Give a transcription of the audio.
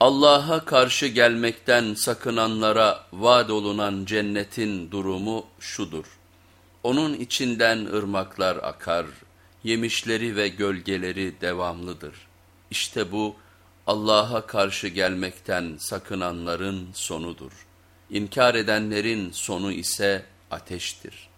Allah'a karşı gelmekten sakınanlara vaad olunan cennetin durumu şudur. Onun içinden ırmaklar akar, yemişleri ve gölgeleri devamlıdır. İşte bu Allah'a karşı gelmekten sakınanların sonudur. İnkar edenlerin sonu ise ateştir.